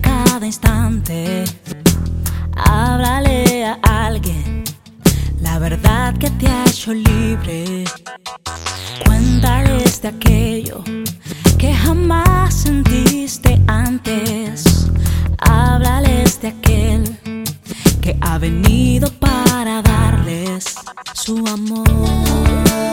cada instante. Háblale a alguien la verdad que te ha hecho libre. Cuéntales de aquello que jamás sentiste antes. Háblales de aquel que ha venido para darles su amor.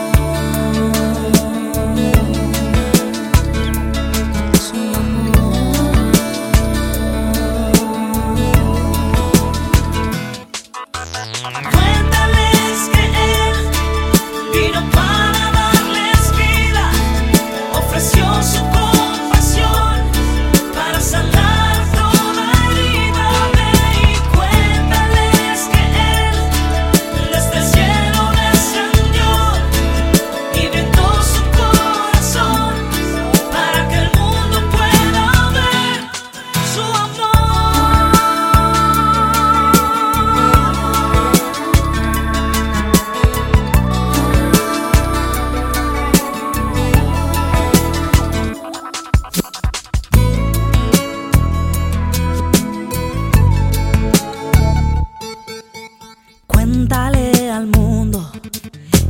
Cuéntale al mundo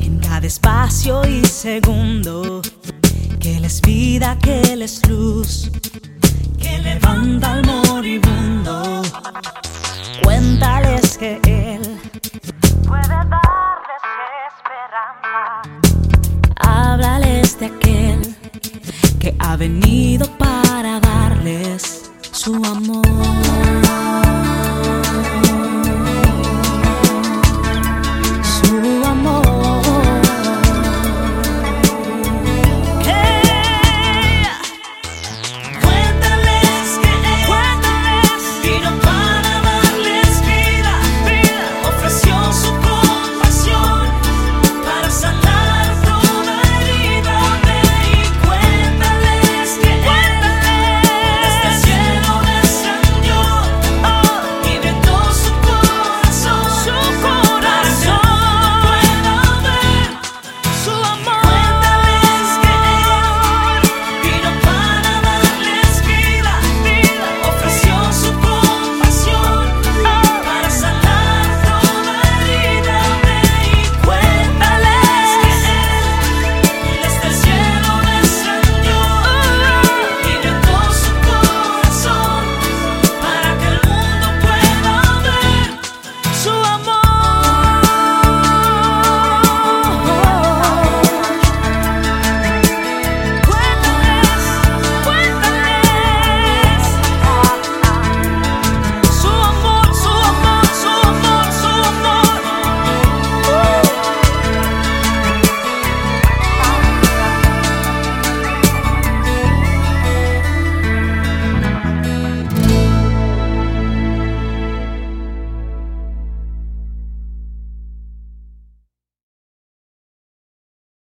en cada espacio y segundo que les vida, que les luz, que levanta al moribundo. Cuéntales que él puede darles esperanza. Háblales de aquel que ha venido para darles su amor.